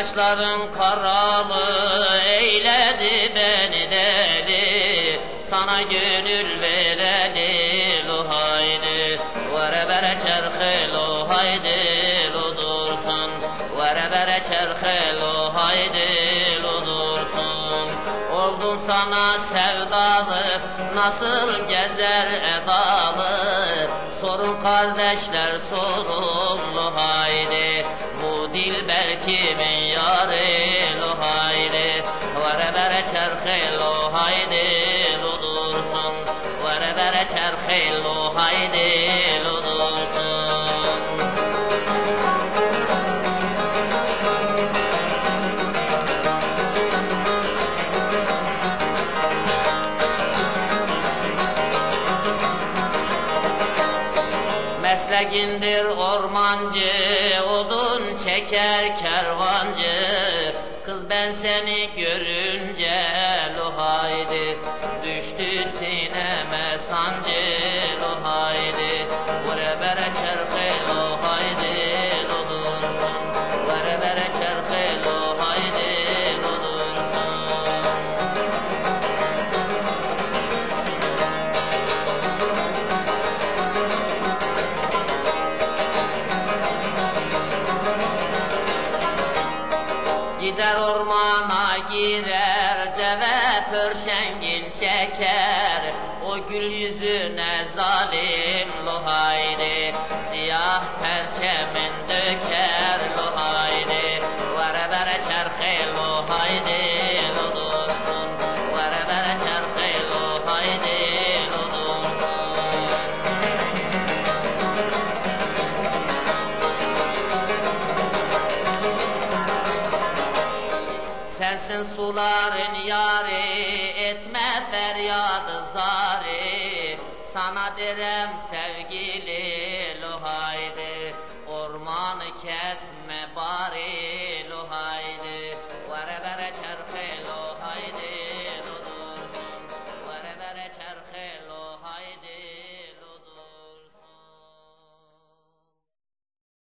Gözyaşların karalı eyledi beni deli. Sana gönül vereli lo haydi. Vere bere çerhe lo haydi lo dursun. Vere bere çerhe lo haydi lo dursun. Oldum sana sevdalı nasıl gezer edalı Sorun kardeşler sorun lo haydi. Bu dilber kimin yarı lo haydi. Vere bere çerhe lo haydi lo dursun. Vere bere çerhe lo haydi Meslegindir ormancı, odun çeker kervancı. Kız ben seni görünce lo haydi, düştü sineme sancı Gider ormana girer deve pörşengin çeker. O gül yüzüne zalim Sensin suların yari, etme feryadı zari. Sana derem sevgili lo haydi, ormanı kesme bari